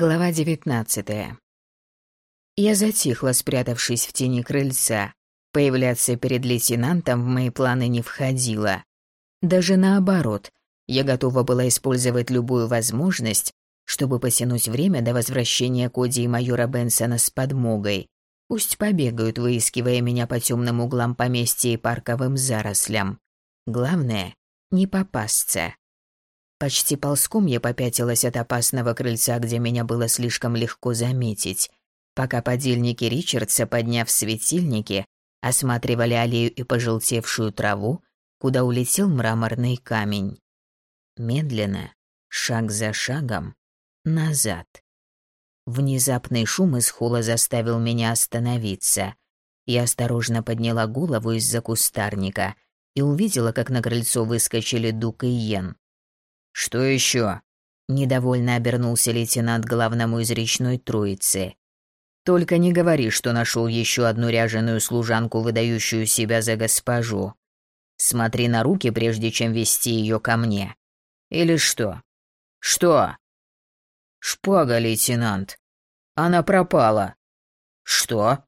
Глава девятнадцатая. Я затихла, спрятавшись в тени крыльца. Появляться перед лейтенантом в мои планы не входило. Даже наоборот, я готова была использовать любую возможность, чтобы потянуть время до возвращения Коди и майора Бенсона с подмогой. Пусть побегают, выискивая меня по темным углам поместья и парковым зарослям. Главное — не попасться. Почти ползком я попятилась от опасного крыльца, где меня было слишком легко заметить, пока подельники Ричардса, подняв светильники, осматривали аллею и пожелтевшую траву, куда улетел мраморный камень. Медленно, шаг за шагом, назад. Внезапный шум из холла заставил меня остановиться. Я осторожно подняла голову из-за кустарника и увидела, как на крыльцо выскочили Дук и Йен. «Что еще?» – недовольно обернулся лейтенант главному из речной троицы. «Только не говори, что нашел еще одну ряженую служанку, выдающую себя за госпожу. Смотри на руки, прежде чем вести ее ко мне. Или что? Что?» «Шпага, лейтенант. Она пропала». «Что?»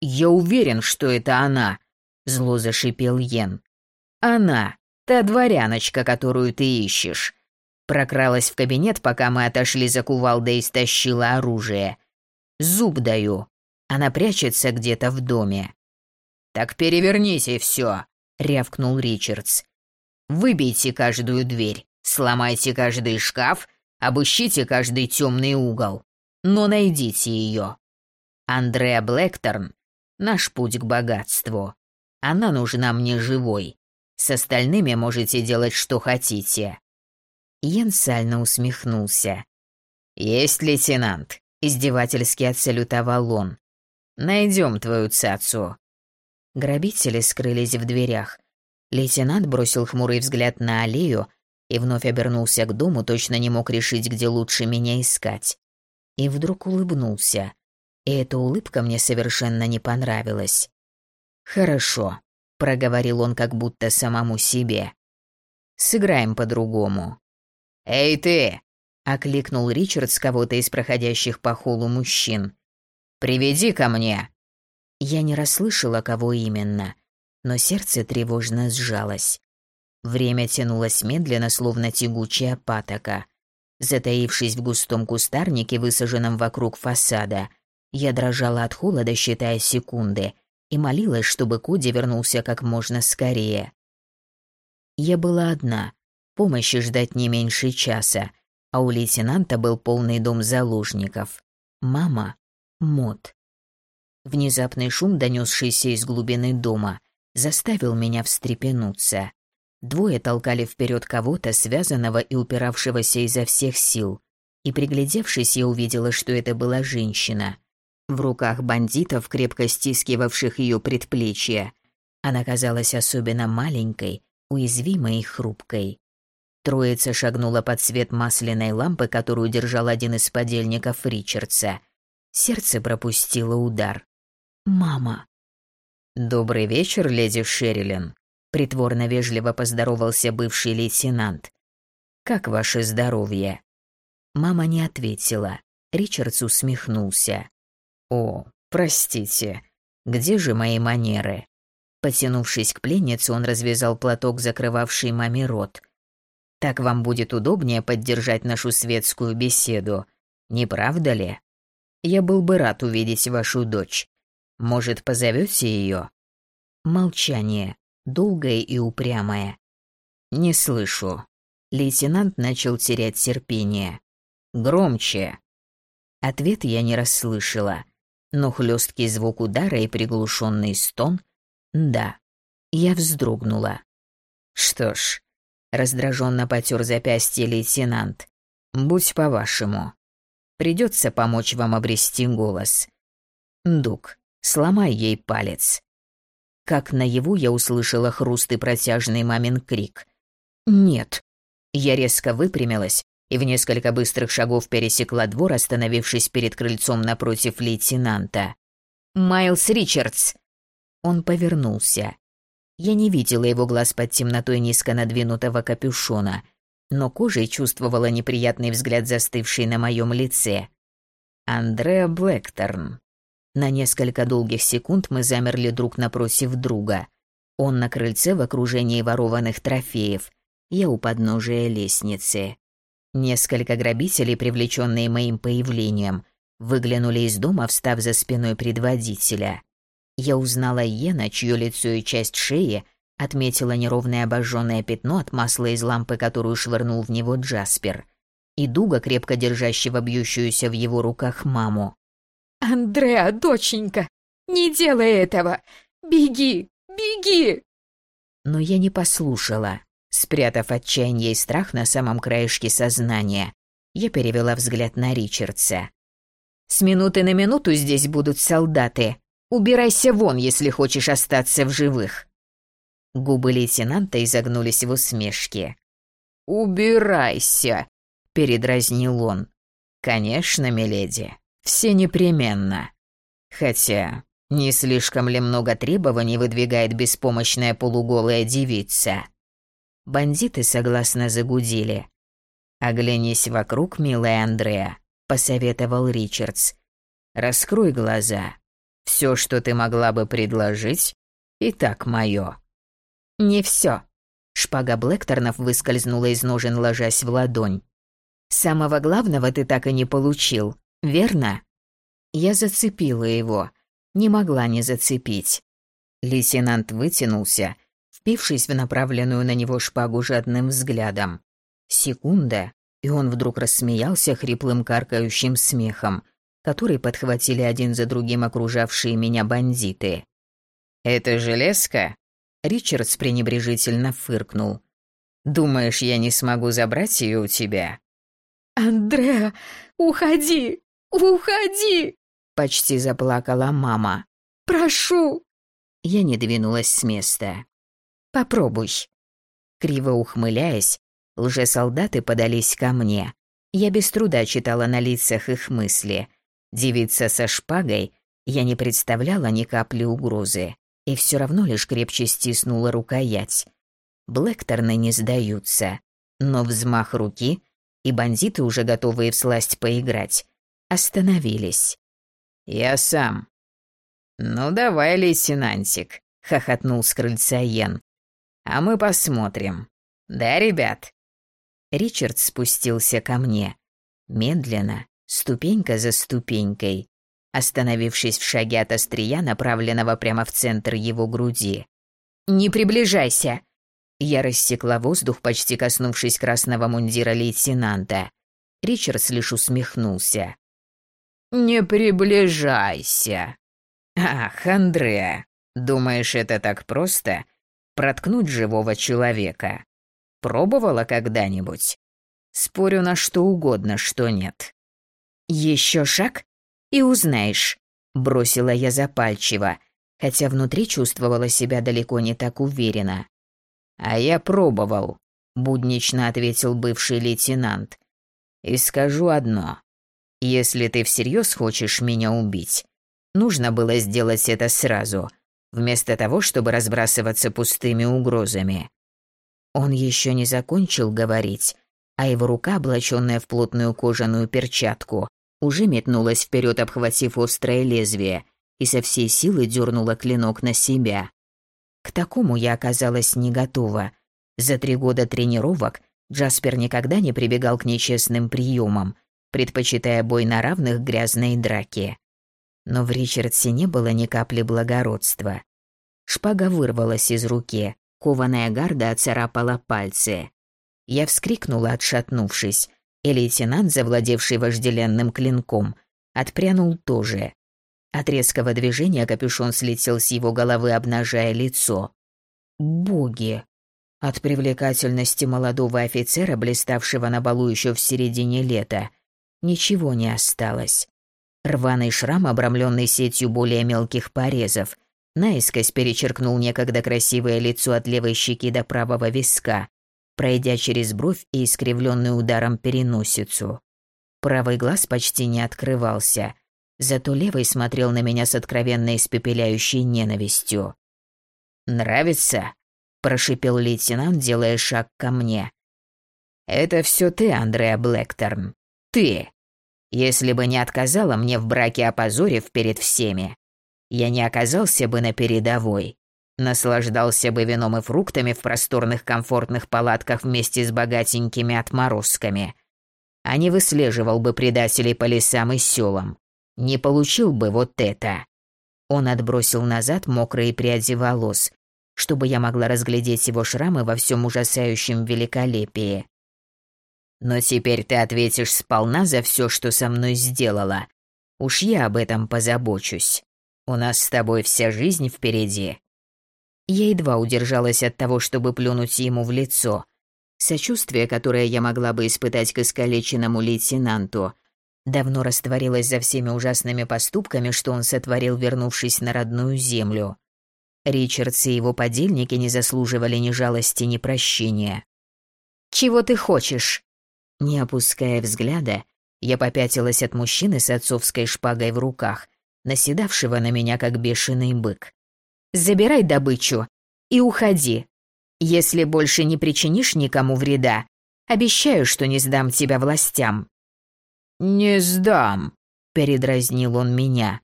«Я уверен, что это она», — зло зашипел Йен. «Она. Та дворяночка, которую ты ищешь. Прокралась в кабинет, пока мы отошли за кувалдой и стащила оружие. Зуб даю. Она прячется где-то в доме. «Так переверните и все», — рявкнул Ричардс. «Выбейте каждую дверь, сломайте каждый шкаф, обыщите каждый темный угол, но найдите ее. Андреа Блэкторн — наш путь к богатству. Она нужна мне живой. С остальными можете делать, что хотите». Йен сально усмехнулся. «Есть, лейтенант», — издевательски отсалютовал он. «Найдем твою цацу». Грабители скрылись в дверях. Лейтенант бросил хмурый взгляд на аллею и вновь обернулся к дому, точно не мог решить, где лучше меня искать. И вдруг улыбнулся. И эта улыбка мне совершенно не понравилась. «Хорошо», проговорил он как будто самому себе. Сыграем по-другому. Эй ты, окликнул Ричард с кого-то из проходящих по холлу мужчин. Приведи ко мне. Я не расслышала, кого именно, но сердце тревожно сжалось. Время тянулось медленно, словно тягучая патока. Затаившись в густом кустарнике, высаженном вокруг фасада, я дрожала от холода, считая секунды — и молилась, чтобы Коди вернулся как можно скорее. Я была одна, помощи ждать не меньше часа, а у лейтенанта был полный дом заложников. Мама, Мод. Внезапный шум, донесшийся из глубины дома, заставил меня встрепенуться. Двое толкали вперед кого-то, связанного и упиравшегося изо всех сил. И приглядевшись, я увидела, что это была женщина. В руках бандитов, крепко стискивавших ее предплечье, она казалась особенно маленькой, уязвимой и хрупкой. Троица шагнула под свет масляной лампы, которую держал один из подельников Ричардса. Сердце пропустило удар. «Мама!» «Добрый вечер, леди Шерилин», — притворно вежливо поздоровался бывший лейтенант. «Как ваше здоровье?» Мама не ответила. Ричардс усмехнулся. «О, простите, где же мои манеры?» Потянувшись к пленнице, он развязал платок, закрывавший маме рот. «Так вам будет удобнее поддержать нашу светскую беседу, не правда ли? Я был бы рад увидеть вашу дочь. Может, позовете ее?» Молчание, долгое и упрямое. «Не слышу». Лейтенант начал терять терпение. «Громче». Ответ я не расслышала но хлесткий звук удара и приглушенный стон — да. Я вздрогнула. Что ж, раздраженно потер запястье лейтенант. Будь по-вашему. Придется помочь вам обрести голос. Дук, сломай ей палец. Как наяву я услышала хруст и протяжный мамин крик. «Нет». Я резко выпрямилась и в несколько быстрых шагов пересекла двор, остановившись перед крыльцом напротив лейтенанта. «Майлз Ричардс!» Он повернулся. Я не видела его глаз под темнотой низко надвинутого капюшона, но кожей чувствовала неприятный взгляд, застывший на моем лице. Андреа Блэкторн. На несколько долгих секунд мы замерли друг напротив друга. Он на крыльце в окружении ворованных трофеев, я у подножия лестницы. Несколько грабителей, привлеченные моим появлением, выглянули из дома, встав за спиной предводителя. Я узнала Йена, чье лицо и часть шеи отметила неровное обожженное пятно от масла из лампы, которую швырнул в него Джаспер, и Дуга, крепко держащего бьющуюся в его руках маму. «Андреа, доченька, не делай этого! Беги, беги!» Но я не послушала. Спрятав отчаяние и страх на самом краешке сознания, я перевела взгляд на Ричардса. «С минуты на минуту здесь будут солдаты. Убирайся вон, если хочешь остаться в живых». Губы лейтенанта изогнулись в усмешке. «Убирайся», — передразнил он. «Конечно, миледи, все непременно. Хотя, не слишком ли много требований выдвигает беспомощная полуголая девица?» Бандиты согласно загудели. «Оглянись вокруг, милая Андреа», — посоветовал Ричардс. «Раскрой глаза. Все, что ты могла бы предложить, и так мое». «Не все. Шпага Блэкторнов выскользнула из ножен, ложась в ладонь. «Самого главного ты так и не получил, верно?» Я зацепила его. Не могла не зацепить. Лейтенант вытянулся, впившись в направленную на него шпагу жадным взглядом. Секунда, и он вдруг рассмеялся хриплым каркающим смехом, который подхватили один за другим окружавшие меня бандиты. «Это железка?» Ричардс пренебрежительно фыркнул. «Думаешь, я не смогу забрать ее у тебя?» «Андреа, уходи! Уходи!» Почти заплакала мама. «Прошу!» Я не двинулась с места. Попробуй». Криво ухмыляясь, лжесолдаты подались ко мне. Я без труда читала на лицах их мысли. Девица со шпагой, я не представляла ни капли угрозы, и все равно лишь крепче стиснула рукоять. Блэкторны не сдаются, но взмах руки, и бандиты, уже готовые всласть поиграть, остановились. «Я сам». «Ну давай, лейтенантик», — хохотнул с крыльца Йен. А мы посмотрим. Да, ребят?» Ричард спустился ко мне. Медленно, ступенька за ступенькой, остановившись в шаге от острия, направленного прямо в центр его груди. «Не приближайся!» Я рассекла воздух, почти коснувшись красного мундира лейтенанта. Ричардс лишь усмехнулся. «Не приближайся!» «Ах, Андреа, думаешь, это так просто?» проткнуть живого человека. Пробовала когда-нибудь? Спорю на что угодно, что нет. Еще шаг и узнаешь, бросила я запальчиво, хотя внутри чувствовала себя далеко не так уверенно. А я пробовал, буднично ответил бывший лейтенант. И скажу одно: если ты всерьез хочешь меня убить, нужно было сделать это сразу, вместо того, чтобы разбрасываться пустыми угрозами. Он еще не закончил говорить, а его рука, облаченная в плотную кожаную перчатку, уже метнулась вперед, обхватив острое лезвие, и со всей силы дернула клинок на себя. К такому я оказалась не готова. За три года тренировок Джаспер никогда не прибегал к нечестным приемам, предпочитая бой на равных грязной драке. Но в Ричардсе не было ни капли благородства. Шпага вырвалась из руки, кованая гарда оцарапала пальцы. Я вскрикнула, отшатнувшись, и лейтенант, завладевший вожделенным клинком, отпрянул тоже. От резкого движения капюшон слетел с его головы, обнажая лицо. Боги! От привлекательности молодого офицера, блиставшего на балу еще в середине лета, ничего не осталось. Рваный шрам, обрамленный сетью более мелких порезов, наискось перечеркнул некогда красивое лицо от левой щеки до правого виска, пройдя через бровь и искривленную ударом переносицу. Правый глаз почти не открывался, зато левый смотрел на меня с откровенно испепеляющей ненавистью. «Нравится?» – прошипел лейтенант, делая шаг ко мне. Это все ты, Андреа Блэкторн. Ты. Если бы не отказала мне в браке, опозорив перед всеми, я не оказался бы на передовой. Наслаждался бы вином и фруктами в просторных комфортных палатках вместе с богатенькими отморозками. А не выслеживал бы предателей по лесам и селам. Не получил бы вот это. Он отбросил назад мокрые пряди волос, чтобы я могла разглядеть его шрамы во всем ужасающем великолепии. Но теперь ты ответишь сполна за все, что со мной сделала. Уж я об этом позабочусь. У нас с тобой вся жизнь впереди. Я едва удержалась от того, чтобы плюнуть ему в лицо. Сочувствие, которое я могла бы испытать к искалеченному лейтенанту, давно растворилось за всеми ужасными поступками, что он сотворил, вернувшись на родную землю. Ричардс и его подельники не заслуживали ни жалости, ни прощения. «Чего ты хочешь?» Не опуская взгляда, я попятилась от мужчины с отцовской шпагой в руках, наседавшего на меня как бешеный бык. Забирай добычу и уходи. Если больше не причинишь никому вреда, обещаю, что не сдам тебя властям». «Не сдам», — передразнил он меня.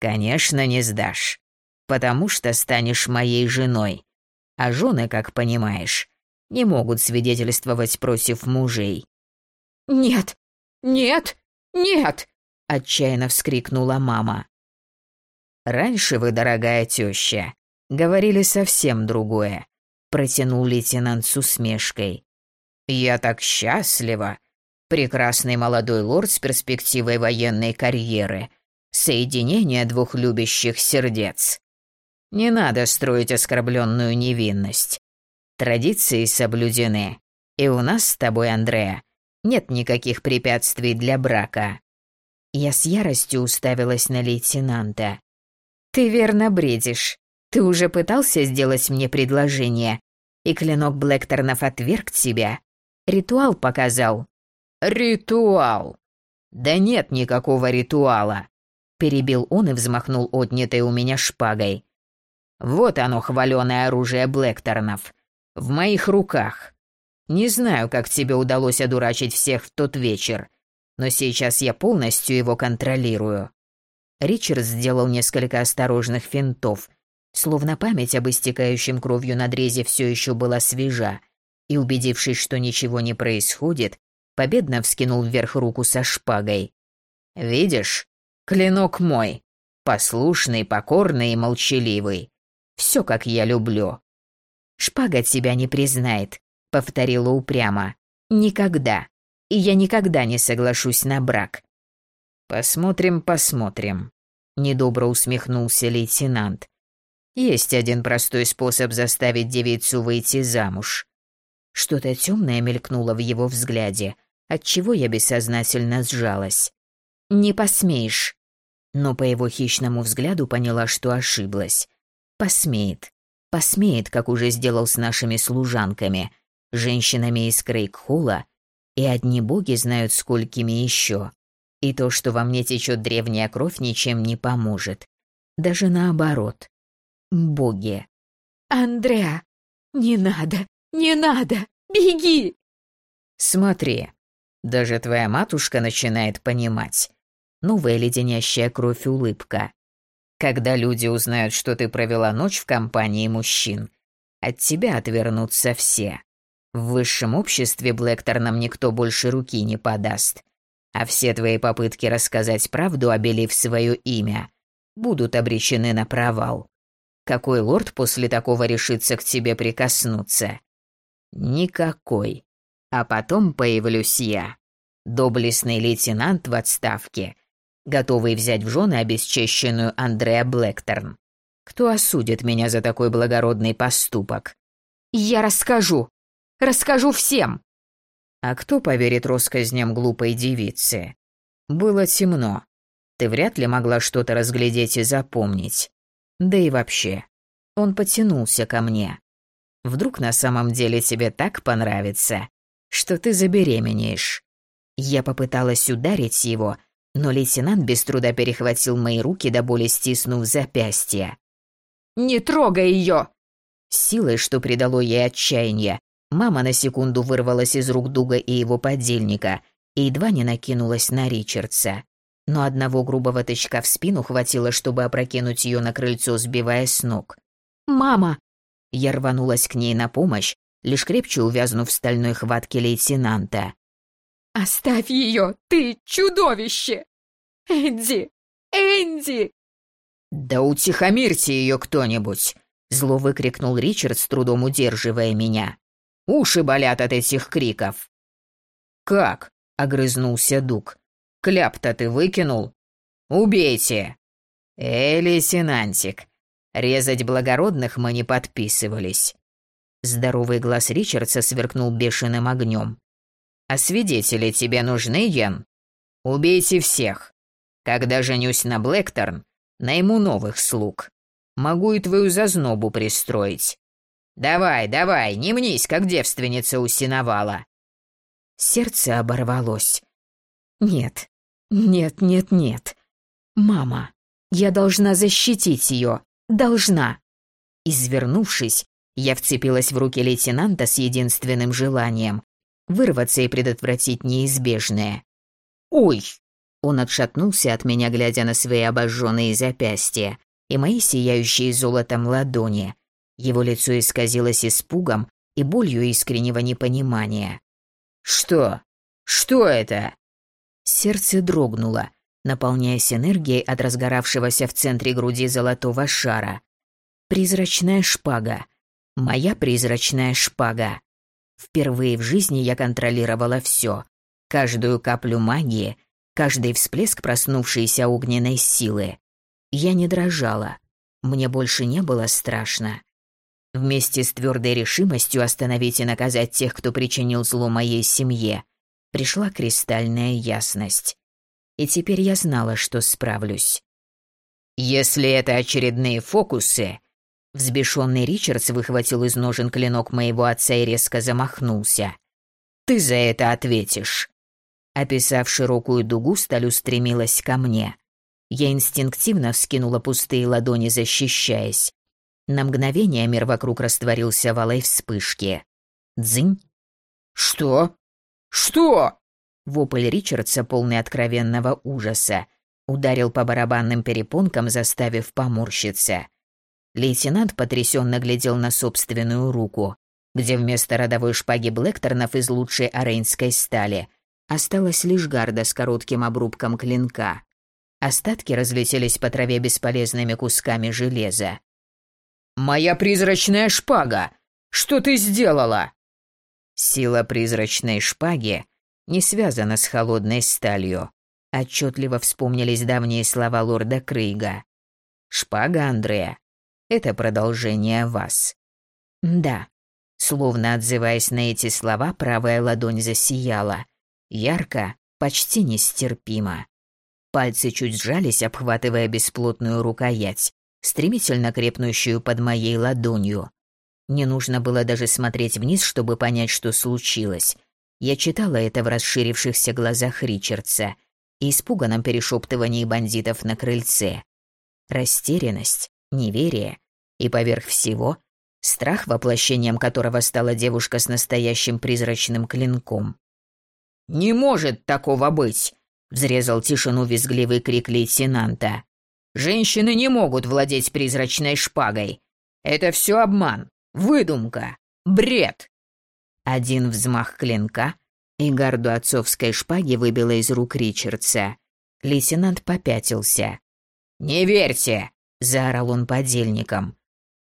«Конечно, не сдашь, потому что станешь моей женой. А жены, как понимаешь, не могут свидетельствовать против мужей». «Нет, нет, нет!» — отчаянно вскрикнула мама. Раньше вы, дорогая теща, говорили совсем другое, протянул лейтенант с усмешкой. Я так счастлива. Прекрасный молодой лорд с перспективой военной карьеры. Соединение двух любящих сердец. Не надо строить оскорбленную невинность. Традиции соблюдены. И у нас с тобой, Андреа, нет никаких препятствий для брака. Я с яростью уставилась на лейтенанта. Ты верно бредишь. Ты уже пытался сделать мне предложение, и клинок Блэкторнов отверг тебя. Ритуал показал. Ритуал. Да нет никакого ритуала, перебил он и взмахнул отнятой у меня шпагой. Вот оно, хваленое оружие Блэкторнов. В моих руках. Не знаю, как тебе удалось одурачить всех в тот вечер, но сейчас я полностью его контролирую. Ричард сделал несколько осторожных финтов, словно память об истекающем кровью надрезе все еще была свежа, и, убедившись, что ничего не происходит, победно вскинул вверх руку со шпагой. «Видишь? Клинок мой. Послушный, покорный и молчаливый. Все, как я люблю». «Шпага тебя не признает», — повторила упрямо. «Никогда. И я никогда не соглашусь на брак. Посмотрим, посмотрим, недобро усмехнулся лейтенант. Есть один простой способ заставить девицу выйти замуж. Что-то темное мелькнуло в его взгляде, отчего я бессознательно сжалась. Не посмеешь. Но по его хищному взгляду поняла, что ошиблась. Посмеет. Посмеет, как уже сделал с нашими служанками, женщинами из Крейгхола, и одни боги знают сколькими еще. И то, что во мне течет древняя кровь, ничем не поможет. Даже наоборот. Боги. Андреа, не надо, не надо, беги! Смотри, даже твоя матушка начинает понимать. Новая леденящая кровь улыбка. Когда люди узнают, что ты провела ночь в компании мужчин, от тебя отвернутся все. В высшем обществе Блэкторнам никто больше руки не подаст а все твои попытки рассказать правду, обелив свое имя, будут обречены на провал. Какой лорд после такого решится к тебе прикоснуться? Никакой. А потом появлюсь я, доблестный лейтенант в отставке, готовый взять в жены обесчещенную Андреа Блэкторн. Кто осудит меня за такой благородный поступок? Я расскажу. Расскажу всем. А кто поверит россказням глупой девицы? Было темно. Ты вряд ли могла что-то разглядеть и запомнить. Да и вообще, он потянулся ко мне. Вдруг на самом деле тебе так понравится, что ты забеременеешь. Я попыталась ударить его, но лейтенант без труда перехватил мои руки до боли стиснув запястье. «Не трогай ее!» Силой, что придало ей отчаяние, Мама на секунду вырвалась из рук Дуга и его подельника и едва не накинулась на Ричардса. Но одного грубого тычка в спину хватило, чтобы опрокинуть ее на крыльцо, сбивая с ног. «Мама!» Я рванулась к ней на помощь, лишь крепче увязнув в стальной хватке лейтенанта. «Оставь ее! Ты чудовище! Энди! Энди!» «Да утихомирьте ее кто-нибудь!» — зло выкрикнул Ричард, с трудом удерживая меня. «Уши болят от этих криков!» «Как?» — огрызнулся Дуг. «Кляп-то ты выкинул? Убейте!» «Эй, лейтенантик, резать благородных мы не подписывались». Здоровый глаз Ричардса сверкнул бешеным огнем. «А свидетели тебе нужны, Йен? Убейте всех. Когда женюсь на Блэкторн, найму новых слуг. Могу и твою зазнобу пристроить. Давай, давай, не мнись, как девственница усиновала. Сердце оборвалось. Нет, нет, нет, нет. Мама, я должна защитить ее. Должна. Извернувшись, я вцепилась в руки лейтенанта с единственным желанием вырваться и предотвратить неизбежное. «Ой!» Он отшатнулся от меня, глядя на свои обожженные запястья и мои сияющие золотом ладони. Его лицо исказилось испугом и болью искреннего непонимания. «Что? Что это?» Сердце дрогнуло, наполняясь энергией от разгоравшегося в центре груди золотого шара. Призрачная шпага. Моя призрачная шпага. Впервые в жизни я контролировала все. Каждую каплю магии, каждый всплеск проснувшейся огненной силы. Я не дрожала. Мне больше не было страшно. Вместе с твердой решимостью остановить и наказать тех, кто причинил зло моей семье, пришла кристальная ясность. И теперь я знала, что справлюсь. Если это очередные фокусы, взбешенный Ричардс выхватил из ножен клинок моего отца и резко замахнулся. Ты за это ответишь. Описав широкую дугу, сталь устремилась ко мне. Я инстинктивно вскинула пустые ладони, защищаясь. На мгновение мир вокруг растворился в алой вспышке. Дзынь. «Что? Что?» Вопль Ричардса, полный откровенного ужаса, ударил по барабанным перепонкам, заставив поморщиться. Лейтенант потрясенно глядел на собственную руку, где вместо родовой шпаги Блэкторнов из лучшей арейнской стали осталась лишь гарда с коротким обрубком клинка. Остатки разлетелись по траве бесполезными кусками железа. «Моя призрачная шпага! Что ты сделала?» Сила призрачной шпаги не связана с холодной сталью. Отчетливо вспомнились давние слова лорда Крейга. «Шпага, Андрея, это продолжение вас». «Да». Словно отзываясь на эти слова, правая ладонь засияла. Ярко, почти нестерпимо. Пальцы чуть сжались, обхватывая бесплотную рукоять, стремительно крепнущую под моей ладонью. Не нужно было даже смотреть вниз, чтобы понять, что случилось. Я читала это в расширившихся глазах Ричардса и испуганном перешептывании бандитов на крыльце. Растерянность, неверие и поверх всего страх, воплощением которого стала девушка с настоящим призрачным клинком. «Не может такого быть!» Взрезал тишину визгливый крик лейтенанта. «Женщины не могут владеть призрачной шпагой. Это все обман, выдумка, бред!» Один взмах клинка, и гарду отцовской шпаги выбило из рук Ричардса. Лейтенант попятился. «Не верьте!» – заорал он подельникам.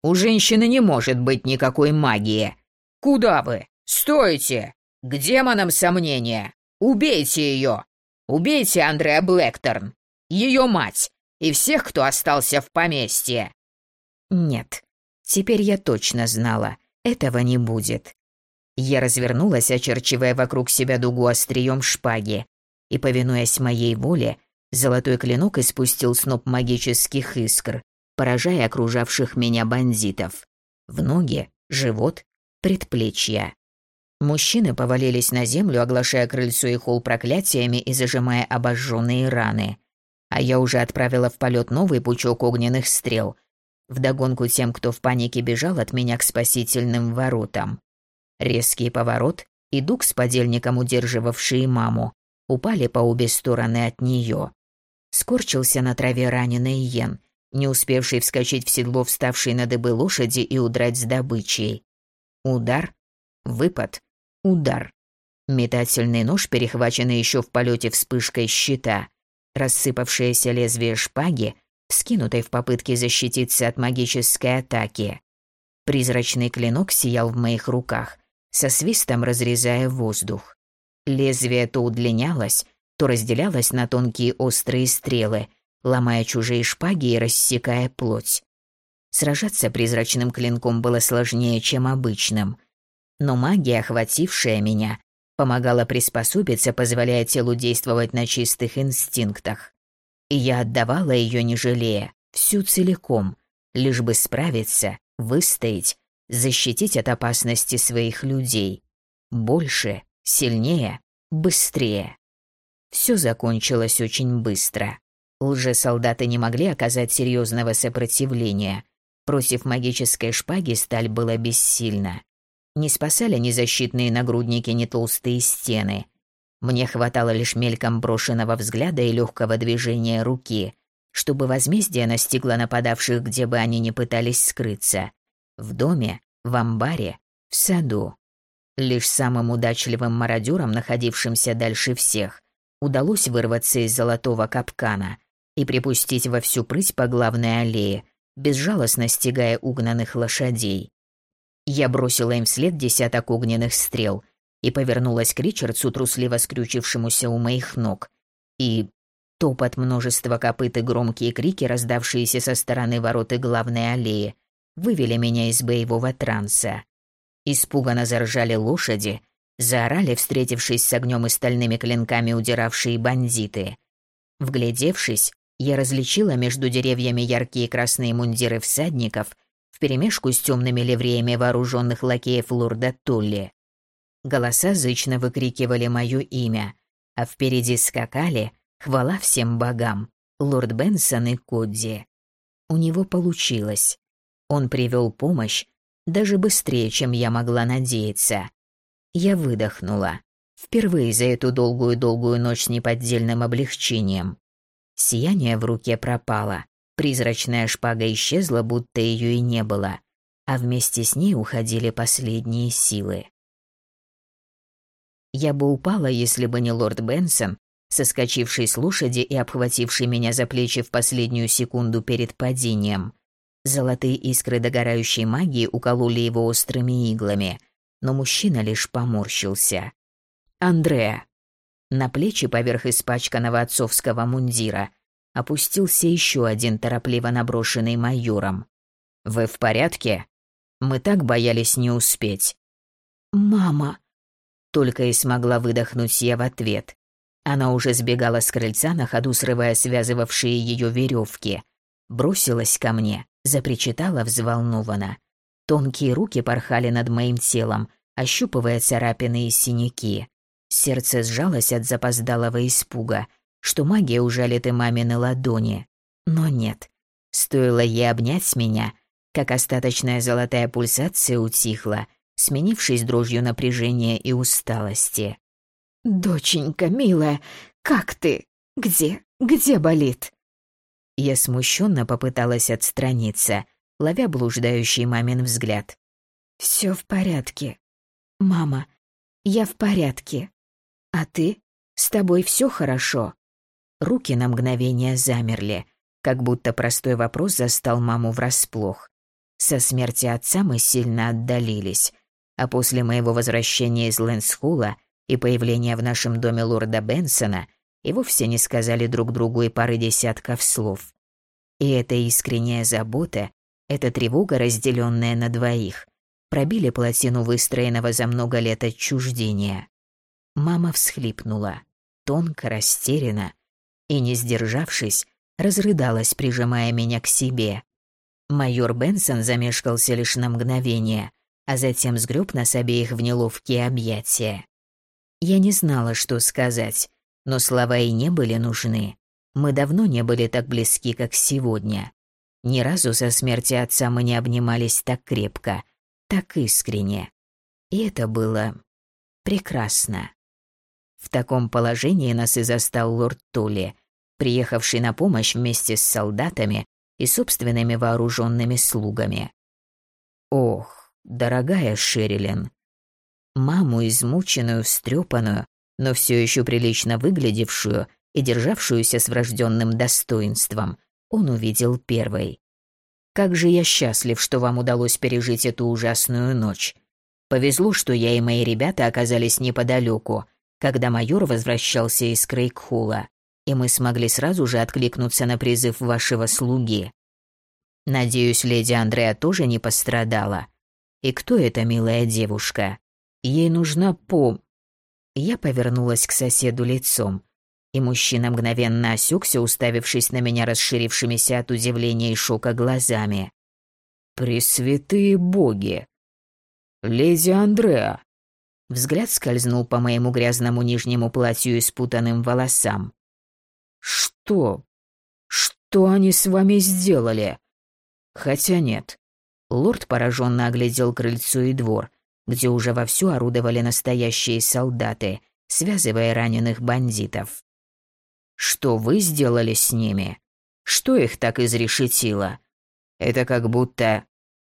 «У женщины не может быть никакой магии. Куда вы? Стойте! К демонам сомнения! Убейте ее! Убейте Андреа Блэкторн, ее мать и всех, кто остался в поместье. Нет, теперь я точно знала, этого не будет. Я развернулась, очерчивая вокруг себя дугу острием шпаги, и, повинуясь моей воле, золотой клинок испустил сноп магических искр, поражая окружавших меня бандитов. В ноги, живот, предплечья. Мужчины повалились на землю, оглашая крыльцо и холл проклятиями и зажимая обожженные раны. А я уже отправила в полет новый пучок огненных стрел, вдогонку тем, кто в панике бежал от меня к спасительным воротам. Резкий поворот, и Дуг с подельником, удерживавшие маму, упали по обе стороны от нее. Скорчился на траве раненый Йен, не успевший вскочить в седло вставшей на дыбы лошади и удрать с добычей. Удар, выпад, удар. Метательный нож, перехваченный еще в полете вспышкой щита, рассыпавшееся лезвие шпаги, скинутой в попытке защититься от магической атаки. Призрачный клинок сиял в моих руках, со свистом разрезая воздух. Лезвие то удлинялось, то разделялось на тонкие острые стрелы, ломая чужие шпаги и рассекая плоть. Сражаться призрачным клинком было сложнее, чем обычным. Но магия, охватившая меня, помогала приспособиться, позволяя телу действовать на чистых инстинктах. И я отдавала ее не жалея, всю целиком, лишь бы справиться, выстоять, защитить от опасности своих людей. Больше, сильнее, быстрее. Все закончилось очень быстро. Лже-солдаты не могли оказать серьезного сопротивления. Против магической шпаги сталь была бессильна. Не спасали ни защитные нагрудники, ни толстые стены. Мне хватало лишь мельком брошенного взгляда и легкого движения руки, чтобы возмездие настигло нападавших, где бы они ни пытались скрыться. В доме, в амбаре, в саду. Лишь самым удачливым мародерам, находившимся дальше всех, удалось вырваться из золотого капкана и припустить во всю прыть по главной аллее, безжалостно стегая угнанных лошадей. Я бросила им вслед десяток огненных стрел и повернулась к Ричардсу, трусливо скрючившемуся у моих ног. И топот множества копыт и громкие крики, раздавшиеся со стороны ворот и главной аллеи, вывели меня из боевого транса. Испуганно заржали лошади, заорали, встретившись с огнем и стальными клинками удиравшие бандиты. Вглядевшись, я различила между деревьями яркие красные мундиры всадников вперемешку с темными ливреями вооруженных лакеев лорда Тулли. Голоса зычно выкрикивали мое имя, а впереди скакали «Хвала всем богам!» лорд Бенсон и Кодди. У него получилось. Он привел помощь даже быстрее, чем я могла надеяться. Я выдохнула. Впервые за эту долгую-долгую ночь с неподдельным облегчением. Сияние в руке пропало. Призрачная шпага исчезла, будто ее и не было, а вместе с ней уходили последние силы. Я бы упала, если бы не лорд Бенсон, соскочивший с лошади и обхвативший меня за плечи в последнюю секунду перед падением. Золотые искры догорающей магии укололи его острыми иглами, но мужчина лишь поморщился. «Андреа!» На плечи поверх испачканного отцовского мундира опустился еще один торопливо наброшенный майором. «Вы в порядке? Мы так боялись не успеть». «Мама!» Только и смогла выдохнуть я в ответ. Она уже сбегала с крыльца, на ходу срывая связывавшие ее веревки. Бросилась ко мне, запричитала взволнованно. Тонкие руки порхали над моим телом, ощупывая царапины и синяки. Сердце сжалось от запоздалого испуга — что магия ужалит и мамины ладони. Но нет. Стоило ей обнять меня, как остаточная золотая пульсация утихла, сменившись дрожью напряжения и усталости. «Доченька, милая, как ты? Где? Где болит?» Я смущенно попыталась отстраниться, ловя блуждающий мамин взгляд. «Все в порядке. Мама, я в порядке. А ты? С тобой все хорошо?» Руки на мгновение замерли, как будто простой вопрос застал маму врасплох. Со смерти отца мы сильно отдалились, а после моего возвращения из Лэнсхула и появления в нашем доме лорда Бенсона и вовсе не сказали друг другу и пары десятков слов. И эта искренняя забота, эта тревога, разделенная на двоих, пробили плотину выстроенного за много лет отчуждения. Мама всхлипнула, тонко, растерянно, и, не сдержавшись, разрыдалась, прижимая меня к себе. Майор Бенсон замешкался лишь на мгновение, а затем сгреб нас обеих в неловкие объятия. Я не знала, что сказать, но слова и не были нужны. Мы давно не были так близки, как сегодня. Ни разу со смерти отца мы не обнимались так крепко, так искренне. И это было прекрасно. В таком положении нас и застал лорд Тули, приехавший на помощь вместе с солдатами и собственными вооруженными слугами. Ох, дорогая Шерилин. Маму, измученную, встрепанную, но все еще прилично выглядевшую и державшуюся с врожденным достоинством, он увидел первой. Как же я счастлив, что вам удалось пережить эту ужасную ночь. Повезло, что я и мои ребята оказались неподалеку, когда майор возвращался из Крейгхула, и мы смогли сразу же откликнуться на призыв вашего слуги. Надеюсь, леди Андреа тоже не пострадала. И кто эта милая девушка? Ей нужна пом... Я повернулась к соседу лицом, и мужчина мгновенно осекся, уставившись на меня расширившимися от удивления и шока глазами. «Пресвятые боги! Леди Андреа!» Взгляд скользнул по моему грязному нижнему платью и спутанным волосам. «Что? Что они с вами сделали?» «Хотя нет». Лорд пораженно оглядел крыльцо и двор, где уже вовсю орудовали настоящие солдаты, связывая раненых бандитов. «Что вы сделали с ними? Что их так изрешетило? Это как будто...»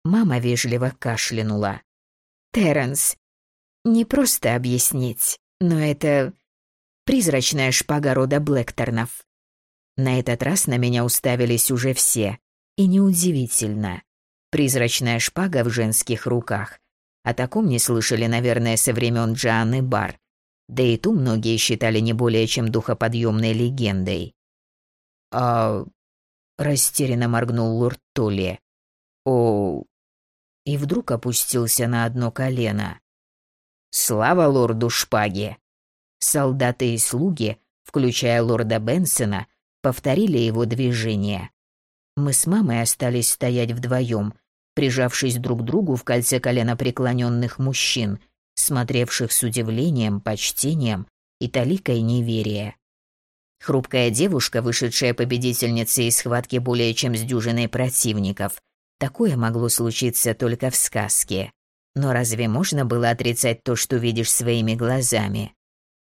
Мама вежливо кашлянула. «Терренс, не просто объяснить, но это призрачная шпага рода Блэкторнов». На этот раз на меня уставились уже все, и неудивительно. Призрачная шпага в женских руках о таком не слышали, наверное, со времен Джоанны Бар. Да и ту многие считали не более чем духоподъемной легендой. «А...» — растерянно моргнул лорд Толли. «О...» И вдруг опустился на одно колено. «Слава лорду шпаги!» Солдаты и слуги, включая лорда Бенсона, повторили его движение. Мы с мамой остались стоять вдвоем, прижавшись друг к другу в кольце колена преклоненных мужчин, смотревших с удивлением, почтением и толикой неверия. Хрупкая девушка, вышедшая победительницей из схватки более чем с дюжиной противников. Такое могло случиться только в сказке. Но разве можно было отрицать то, что видишь своими глазами?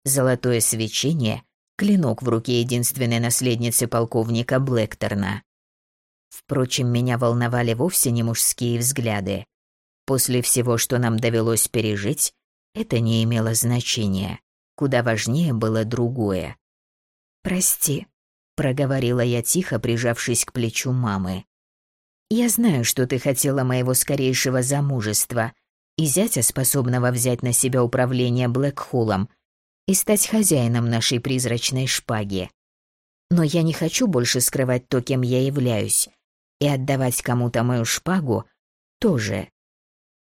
Золотое свечение, клинок в руке единственной наследницы полковника Блэкторна. Впрочем, меня волновали вовсе не мужские взгляды. После всего, что нам довелось пережить, это не имело значения. Куда важнее было другое. «Прости», — проговорила я тихо, прижавшись к плечу мамы. «Я знаю, что ты хотела моего скорейшего замужества и зятя, способного взять на себя управление Блэкхолом и стать хозяином нашей призрачной шпаги. Но я не хочу больше скрывать то, кем я являюсь, и отдавать кому-то мою шпагу тоже.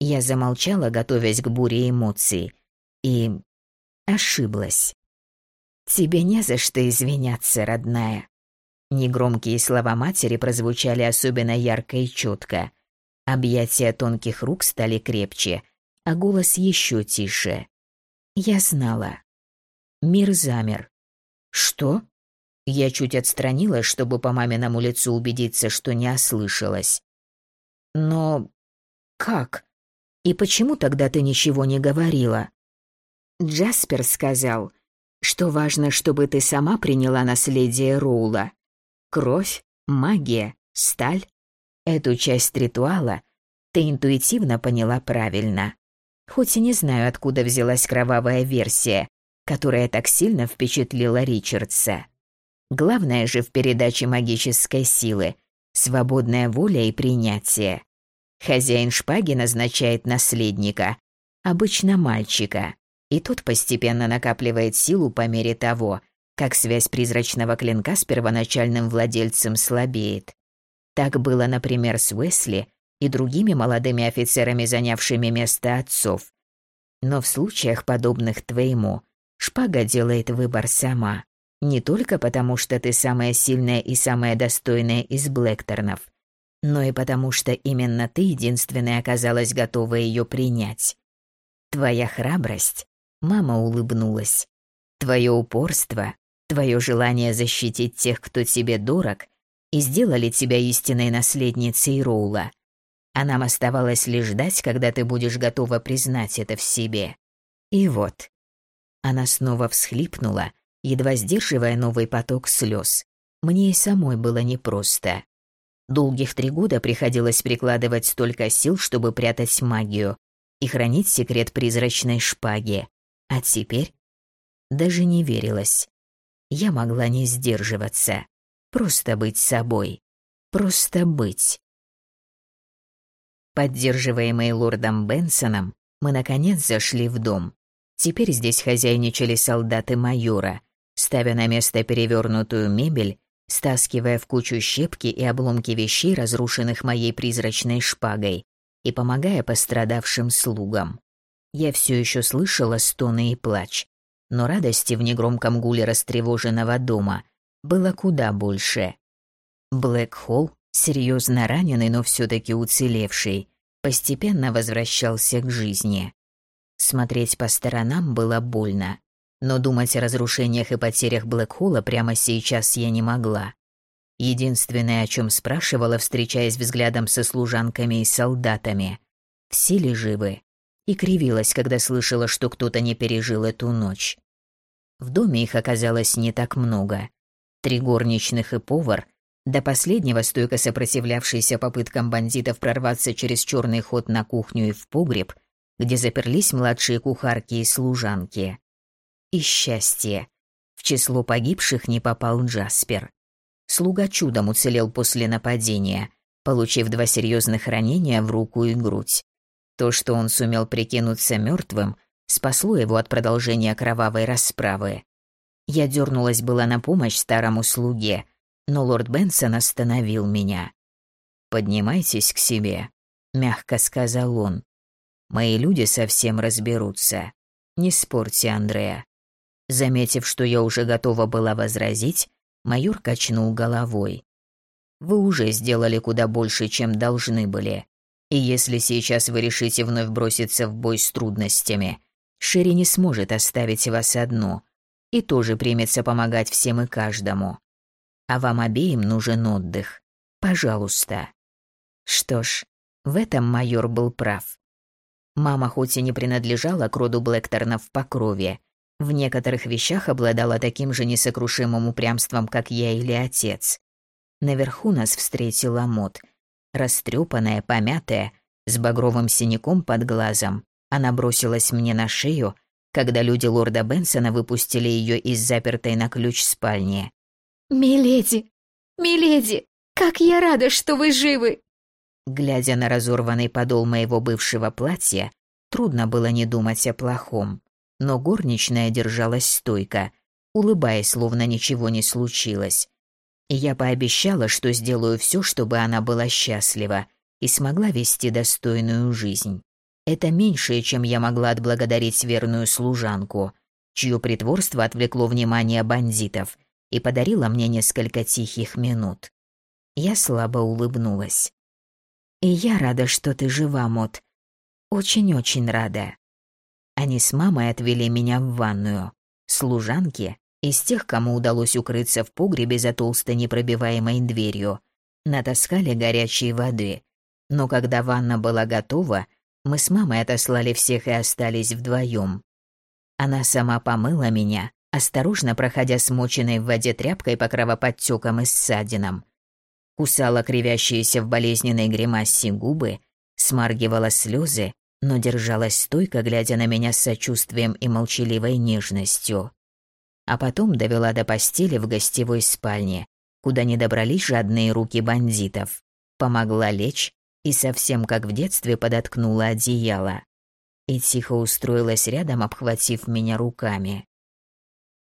Я замолчала, готовясь к буре эмоций, и ошиблась. «Тебе не за что извиняться, родная». Негромкие слова матери прозвучали особенно ярко и четко. Объятия тонких рук стали крепче, а голос еще тише. Я знала. Мир замер. «Что?» Я чуть отстранилась, чтобы по маминому лицу убедиться, что не ослышалась. «Но как? И почему тогда ты ничего не говорила?» Джаспер сказал, что важно, чтобы ты сама приняла наследие Роула. Кровь, магия, сталь. Эту часть ритуала ты интуитивно поняла правильно. Хоть и не знаю, откуда взялась кровавая версия, которая так сильно впечатлила Ричардса. Главное же в передаче магической силы – свободная воля и принятие. Хозяин шпаги назначает наследника, обычно мальчика, и тот постепенно накапливает силу по мере того, как связь призрачного клинка с первоначальным владельцем слабеет. Так было, например, с Уэсли и другими молодыми офицерами, занявшими место отцов. Но в случаях, подобных твоему, шпага делает выбор сама. Не только потому, что ты самая сильная и самая достойная из Блэкторнов, но и потому, что именно ты единственная оказалась готова ее принять. Твоя храбрость, мама улыбнулась, твое упорство, твое желание защитить тех, кто тебе дорог, и сделали тебя истинной наследницей Роула. а нам оставалось лишь ждать, когда ты будешь готова признать это в себе. И вот. Она снова всхлипнула, едва сдерживая новый поток слез. Мне и самой было непросто. Долгих три года приходилось прикладывать столько сил, чтобы прятать магию и хранить секрет призрачной шпаги. А теперь даже не верилось. Я могла не сдерживаться. Просто быть собой. Просто быть. Поддерживаемые лордом Бенсоном, мы наконец зашли в дом. Теперь здесь хозяйничали солдаты майора, ставя на место перевернутую мебель, стаскивая в кучу щепки и обломки вещей, разрушенных моей призрачной шпагой, и помогая пострадавшим слугам. Я все еще слышала стоны и плач, но радости в негромком гуле растревоженного дома было куда больше. Блэк Холл серьезно раненый, но все-таки уцелевший, постепенно возвращался к жизни. Смотреть по сторонам было больно, но думать о разрушениях и потерях Блэкхола прямо сейчас я не могла. Единственное, о чем спрашивала, встречаясь взглядом со служанками и солдатами, все ли живы, и кривилась, когда слышала, что кто-то не пережил эту ночь. В доме их оказалось не так много. Три горничных и повар — до последнего стойко сопротивлявшийся попыткам бандитов прорваться через черный ход на кухню и в погреб, где заперлись младшие кухарки и служанки. И счастье. В число погибших не попал Джаспер. Слуга чудом уцелел после нападения, получив два серьезных ранения в руку и грудь. То, что он сумел прикинуться мертвым, спасло его от продолжения кровавой расправы. Я дернулась была на помощь старому слуге — но лорд Бенсон остановил меня. «Поднимайтесь к себе», — мягко сказал он. «Мои люди совсем разберутся. Не спорьте, Андреа». Заметив, что я уже готова была возразить, майор качнул головой. «Вы уже сделали куда больше, чем должны были. И если сейчас вы решите вновь броситься в бой с трудностями, Шерри не сможет оставить вас одну и тоже примется помогать всем и каждому а вам обеим нужен отдых. Пожалуйста». Что ж, в этом майор был прав. Мама хоть и не принадлежала к роду Блэкторнов по крови, в некоторых вещах обладала таким же несокрушимым упрямством, как я или отец. Наверху нас встретила Мот, растрепанная, помятая, с багровым синяком под глазом. Она бросилась мне на шею, когда люди лорда Бенсона выпустили ее из запертой на ключ спальни. «Миледи! Миледи! Как я рада, что вы живы!» Глядя на разорванный подол моего бывшего платья, трудно было не думать о плохом. Но горничная держалась стойко, улыбаясь, словно ничего не случилось. И я пообещала, что сделаю все, чтобы она была счастлива и смогла вести достойную жизнь. Это меньшее, чем я могла отблагодарить верную служанку, чье притворство отвлекло внимание бандитов — и подарила мне несколько тихих минут. Я слабо улыбнулась. «И я рада, что ты жива, Мот. Очень-очень рада». Они с мамой отвели меня в ванную. Служанки, из тех, кому удалось укрыться в погребе за толстой непробиваемой дверью, натаскали горячей воды. Но когда ванна была готова, мы с мамой отослали всех и остались вдвоем. Она сама помыла меня, осторожно проходя смоченной в воде тряпкой по кровоподтекам и ссадинам. Кусала кривящиеся в болезненной гримасе губы, смаргивала слезы, но держалась стойко, глядя на меня с сочувствием и молчаливой нежностью. А потом довела до постели в гостевой спальне, куда не добрались жадные руки бандитов. Помогла лечь и совсем как в детстве подоткнула одеяло. И тихо устроилась рядом, обхватив меня руками.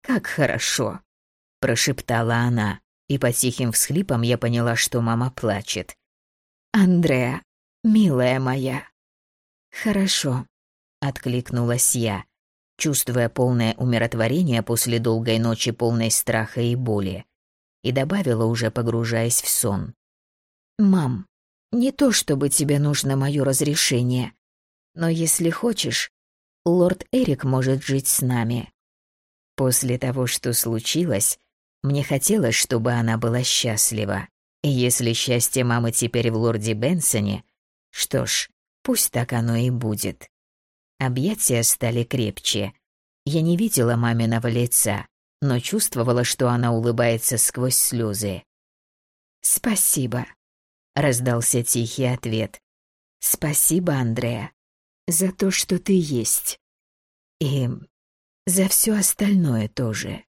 «Как хорошо!» – прошептала она, и по тихим всхлипам я поняла, что мама плачет. «Андреа, милая моя!» «Хорошо», – откликнулась я, чувствуя полное умиротворение после долгой ночи полной страха и боли, и добавила, уже погружаясь в сон. «Мам, не то чтобы тебе нужно мое разрешение, но если хочешь, лорд Эрик может жить с нами. После того, что случилось, мне хотелось, чтобы она была счастлива. И если счастье мамы теперь в лорде Бенсоне, Что ж, пусть так оно и будет. Объятия стали крепче. Я не видела маминого лица, но чувствовала, что она улыбается сквозь слезы. «Спасибо», — раздался тихий ответ. «Спасибо, Андреа, за то, что ты есть. И за все остальное тоже».